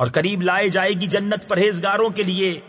اور قریب لائے جائے گی جنت پرہیزگاروں کے لیے۔